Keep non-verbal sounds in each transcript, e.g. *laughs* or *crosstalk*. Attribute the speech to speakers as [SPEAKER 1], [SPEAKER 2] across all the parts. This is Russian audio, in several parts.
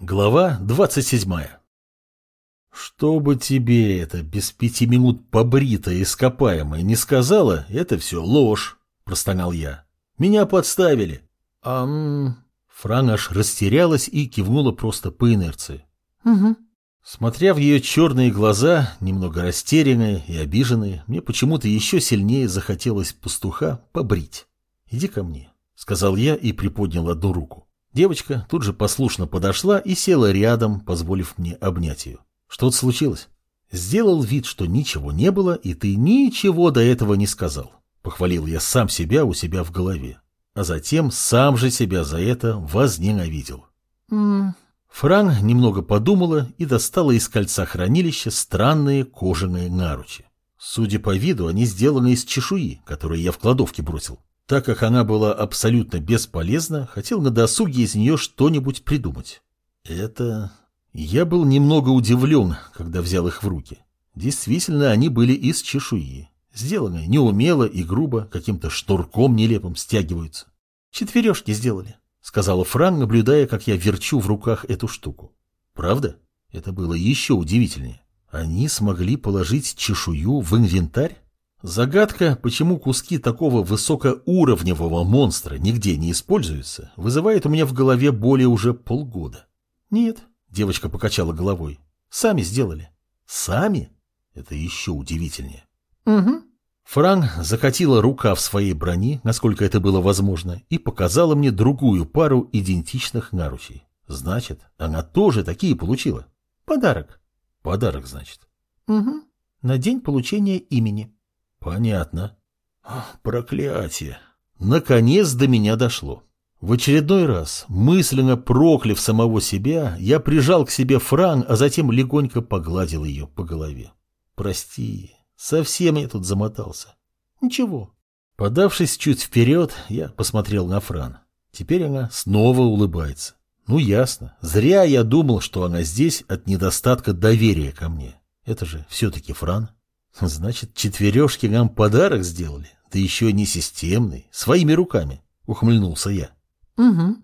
[SPEAKER 1] Глава 27 «Чтобы тебе это без пяти минут побритое ископаемое не сказала, это все ложь», – простонал я. «Меня подставили». «Ам...» Фран аж растерялась и кивнула просто по инерции.
[SPEAKER 2] Угу.
[SPEAKER 1] Смотря в ее черные глаза, немного растерянные и обиженные, мне почему-то еще сильнее захотелось пастуха побрить. «Иди ко мне», — сказал я и приподнял одну руку. Девочка тут же послушно подошла и села рядом, позволив мне обнять ее. Что-то случилось? Сделал вид, что ничего не было, и ты ничего до этого не сказал. Похвалил я сам себя у себя в голове. А затем сам же себя за это возненавидел.
[SPEAKER 2] Mm.
[SPEAKER 1] Фран немного подумала и достала из кольца хранилища странные кожаные наручи. Судя по виду, они сделаны из чешуи, которую я в кладовке бросил. Так как она была абсолютно бесполезна, хотел на досуге из нее что-нибудь придумать. Это... Я был немного удивлен, когда взял их в руки. Действительно, они были из чешуи. Сделаны неумело и грубо, каким-то шнурком нелепым стягиваются.
[SPEAKER 2] Четвережки сделали,
[SPEAKER 1] сказала Фран, наблюдая, как я верчу в руках эту штуку. Правда? Это было еще удивительнее. Они смогли положить чешую в инвентарь? Загадка, почему куски такого высокоуровневого монстра нигде не используются, вызывает у меня в голове более уже полгода.
[SPEAKER 2] Нет,
[SPEAKER 1] девочка покачала головой. Сами сделали. Сами? Это еще удивительнее.
[SPEAKER 2] Угу.
[SPEAKER 1] Фран закатила рука в своей брони, насколько это было возможно, и показала мне другую пару идентичных наручей. Значит, она тоже такие получила.
[SPEAKER 2] Подарок.
[SPEAKER 1] Подарок, значит.
[SPEAKER 2] Угу. На день получения имени.
[SPEAKER 1] Понятно. Проклятие. Наконец до меня дошло. В очередной раз, мысленно прокляв самого себя, я прижал к себе Фран, а затем легонько погладил ее по голове. Прости, совсем я тут замотался.
[SPEAKER 2] Ничего.
[SPEAKER 1] Подавшись чуть вперед, я посмотрел на Фран. Теперь она снова улыбается. Ну, ясно. Зря я думал, что она здесь от недостатка доверия ко мне. Это же все-таки Фран. Значит, четвережки нам подарок сделали, да еще не системный, своими руками, ухмыльнулся я.
[SPEAKER 2] Угу.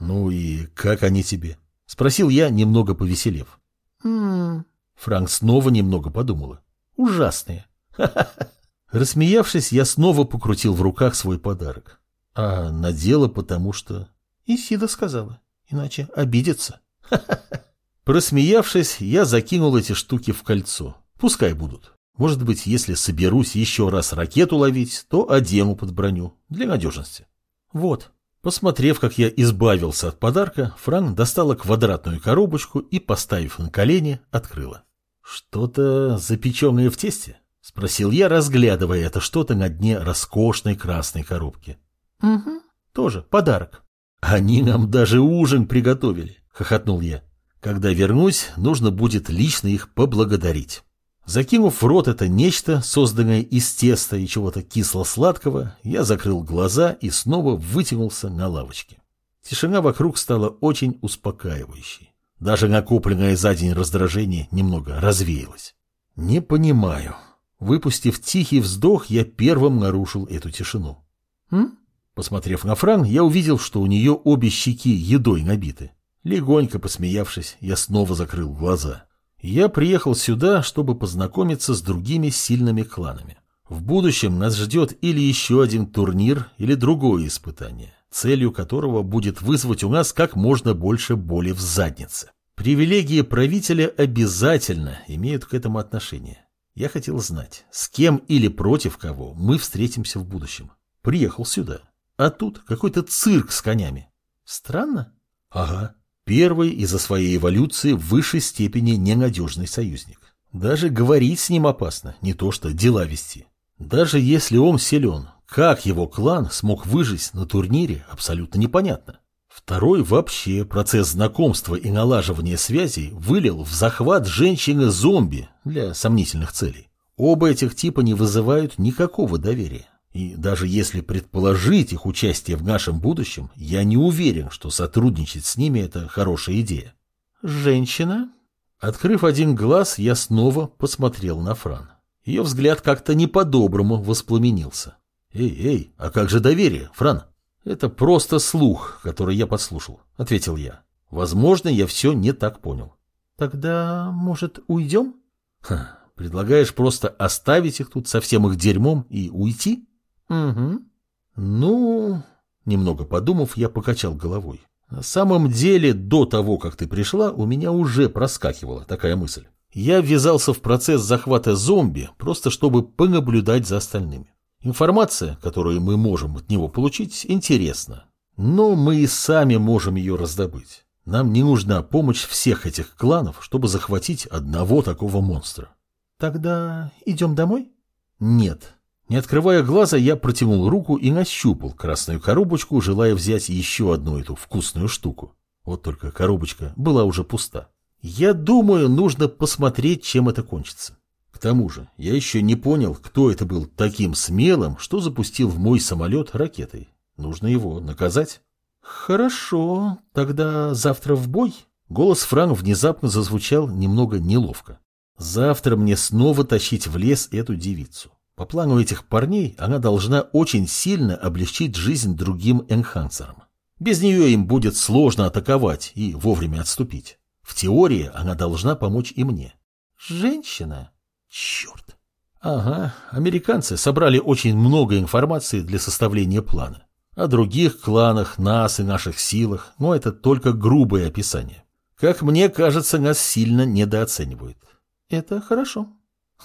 [SPEAKER 1] Ну и как они тебе? Спросил я, немного повеселев.
[SPEAKER 2] М
[SPEAKER 1] Франк снова немного подумала.
[SPEAKER 2] Ужасные. *laughs*
[SPEAKER 1] Рассмеявшись, я снова покрутил в руках свой подарок. А надела, потому что...
[SPEAKER 2] Исида сказала, иначе обидится. *laughs*
[SPEAKER 1] Просмеявшись, я закинул эти штуки в кольцо. Пускай будут. Может быть, если соберусь еще раз ракету ловить, то одену под броню, для надежности. Вот. Посмотрев, как я избавился от подарка, Фран достала квадратную коробочку и, поставив на колени, открыла. «Что-то запеченное в тесте?» — спросил я, разглядывая это что-то на дне роскошной красной коробки.
[SPEAKER 2] «Угу, тоже подарок».
[SPEAKER 1] «Они нам даже ужин приготовили», — хохотнул я. «Когда вернусь, нужно будет лично их поблагодарить». Закинув в рот это нечто, созданное из теста и чего-то кисло-сладкого, я закрыл глаза и снова вытянулся на лавочке. Тишина вокруг стала очень успокаивающей. Даже накопленное за день раздражение немного развеялось. Не понимаю. Выпустив тихий вздох, я первым нарушил эту тишину.
[SPEAKER 2] М?
[SPEAKER 1] Посмотрев на Фран, я увидел, что у нее обе щеки едой набиты. Легонько посмеявшись, я снова закрыл глаза. Я приехал сюда, чтобы познакомиться с другими сильными кланами. В будущем нас ждет или еще один турнир, или другое испытание, целью которого будет вызвать у нас как можно больше боли в заднице. Привилегии правителя обязательно имеют к этому отношение. Я хотел знать, с кем или против кого мы встретимся в будущем. Приехал сюда. А тут какой-то цирк с конями. Странно? Ага. Первый из-за своей эволюции в высшей степени ненадежный союзник. Даже говорить с ним опасно, не то что дела вести. Даже если он силен, как его клан смог выжить на турнире, абсолютно непонятно. Второй вообще процесс знакомства и налаживания связей вылил в захват женщины-зомби для сомнительных целей. Оба этих типа не вызывают никакого доверия. И даже если предположить их участие в нашем будущем, я не уверен, что сотрудничать с ними – это хорошая идея.
[SPEAKER 2] Женщина?
[SPEAKER 1] Открыв один глаз, я снова посмотрел на Фран. Ее взгляд как-то не по-доброму воспламенился. «Эй, эй, а как же доверие, Фран?» «Это просто слух, который я подслушал», — ответил я. Возможно, я все не так понял.
[SPEAKER 2] Тогда, может, уйдем?
[SPEAKER 1] Ха, предлагаешь просто оставить их тут со всем их дерьмом и уйти?
[SPEAKER 2] Угу.
[SPEAKER 1] Ну, немного подумав, я покачал головой. На самом деле, до того, как ты пришла, у меня уже проскакивала такая мысль. Я ввязался в процесс захвата зомби, просто чтобы понаблюдать за остальными. Информация, которую мы можем от него получить, интересна. Но мы и сами можем ее раздобыть. Нам не нужна помощь всех этих кланов, чтобы захватить одного такого монстра.
[SPEAKER 2] Тогда идем домой?
[SPEAKER 1] Нет. Не открывая глаза, я протянул руку и нащупал красную коробочку, желая взять еще одну эту вкусную штуку. Вот только коробочка была уже пуста. Я думаю, нужно посмотреть, чем это кончится. К тому же, я еще не понял, кто это был таким смелым, что запустил в мой самолет ракетой. Нужно его наказать.
[SPEAKER 2] Хорошо, тогда завтра в бой?
[SPEAKER 1] Голос Фран внезапно зазвучал немного неловко. Завтра мне снова тащить в лес эту девицу. По плану этих парней она должна очень сильно облегчить жизнь другим энхансерам. Без нее им будет сложно атаковать и вовремя отступить. В теории она должна помочь и мне.
[SPEAKER 2] Женщина?
[SPEAKER 1] Черт. Ага, американцы собрали очень много информации для составления плана. О других кланах, нас и наших силах, но это только грубое описание. Как мне кажется, нас сильно недооценивают.
[SPEAKER 2] Это хорошо.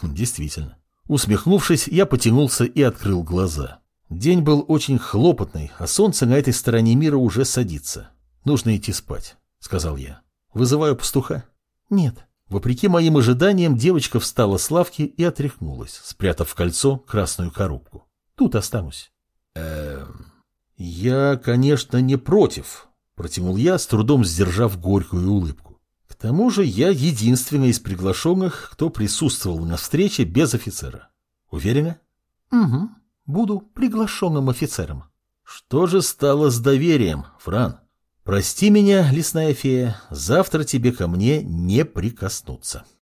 [SPEAKER 1] Действительно. Усмехнувшись, я потянулся и открыл глаза. День был очень хлопотный, а солнце на этой стороне мира уже садится. Нужно идти спать, сказал я. Вызываю пастуха?
[SPEAKER 2] Нет.
[SPEAKER 1] Вопреки моим ожиданиям, девочка встала с лавки и отряхнулась, спрятав в кольцо красную коробку.
[SPEAKER 2] Тут останусь.
[SPEAKER 1] Эм... Я, конечно, не против, протянул я, с трудом сдержав горькую улыбку. К тому же я единственный из приглашенных, кто присутствовал на встрече без офицера. Уверена?
[SPEAKER 2] Угу. Буду приглашенным офицером.
[SPEAKER 1] Что же стало с доверием, Фран? Прости меня, лесная фея, завтра тебе ко мне не прикоснуться.